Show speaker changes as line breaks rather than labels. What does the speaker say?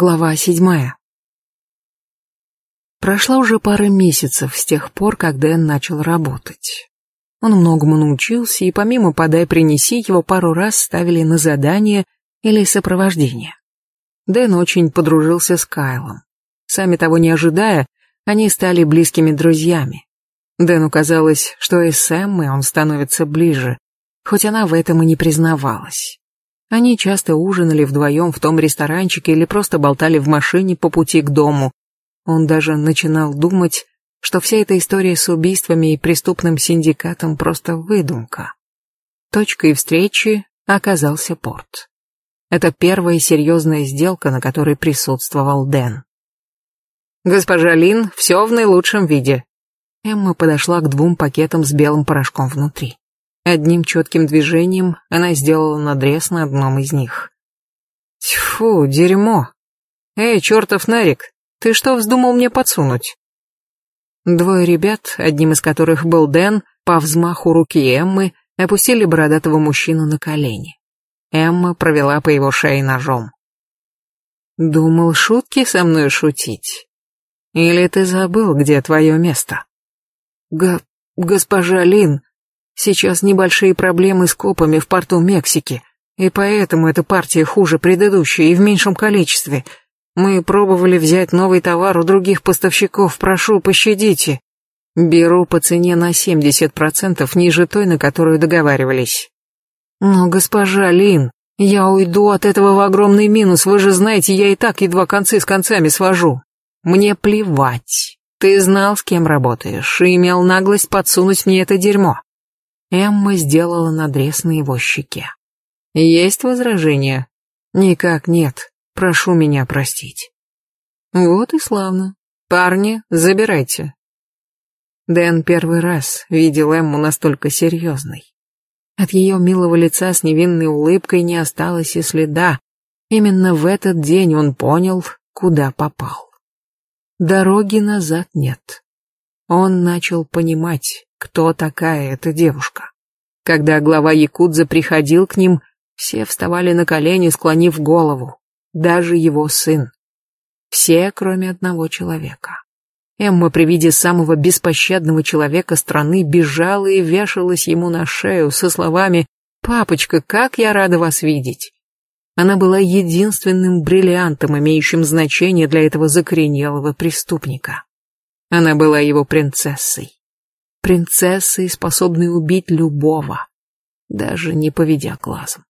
Глава седьмая. Прошла уже пара месяцев с тех пор, как Дэн начал работать. Он многому научился, и помимо «подай-принеси» его пару раз ставили на задание или сопровождение. Дэн очень подружился с Кайлом. Сами того не ожидая, они стали близкими друзьями. Дэну казалось, что и с Эммой он становится ближе, хоть она в этом и не признавалась. Они часто ужинали вдвоем в том ресторанчике или просто болтали в машине по пути к дому. Он даже начинал думать, что вся эта история с убийствами и преступным синдикатом просто выдумка. Точкой встречи оказался порт. Это первая серьезная сделка, на которой присутствовал Дэн. «Госпожа Лин, все в наилучшем виде». Эмма подошла к двум пакетам с белым порошком внутри. Одним четким движением она сделала надрез на одном из них. Тьфу, дерьмо. Эй, чертов Нарик, ты что вздумал мне подсунуть? Двое ребят, одним из которых был Дэн, по взмаху руки Эммы, опустили бородатого мужчину на колени. Эмма провела по его шее ножом. Думал шутки со мной шутить? Или ты забыл, где твое место? Г... госпожа Лин, Сейчас небольшие проблемы с копами в порту Мексики, и поэтому эта партия хуже предыдущей и в меньшем количестве. Мы пробовали взять новый товар у других поставщиков, прошу, пощадите. Беру по цене на 70% ниже той, на которую договаривались. Но, госпожа Лин, я уйду от этого в огромный минус, вы же знаете, я и так едва концы с концами свожу. Мне плевать. Ты знал, с кем работаешь, и имел наглость подсунуть мне это дерьмо. Эмма сделала надрез на его щеке. «Есть возражения?» «Никак нет. Прошу меня простить». «Вот и славно. Парни, забирайте». Дэн первый раз видел Эмму настолько серьезной. От ее милого лица с невинной улыбкой не осталось и следа. Именно в этот день он понял, куда попал. Дороги назад нет. Он начал понимать, кто такая эта девушка. Когда глава Якудза приходил к ним, все вставали на колени, склонив голову, даже его сын. Все, кроме одного человека. Эмма при виде самого беспощадного человека страны бежала и вешалась ему на шею со словами «Папочка, как я рада вас видеть!» Она была единственным бриллиантом, имеющим значение для этого закоренелого преступника. Она была его принцессой принцессой, способной убить любого, даже не поведя глазом.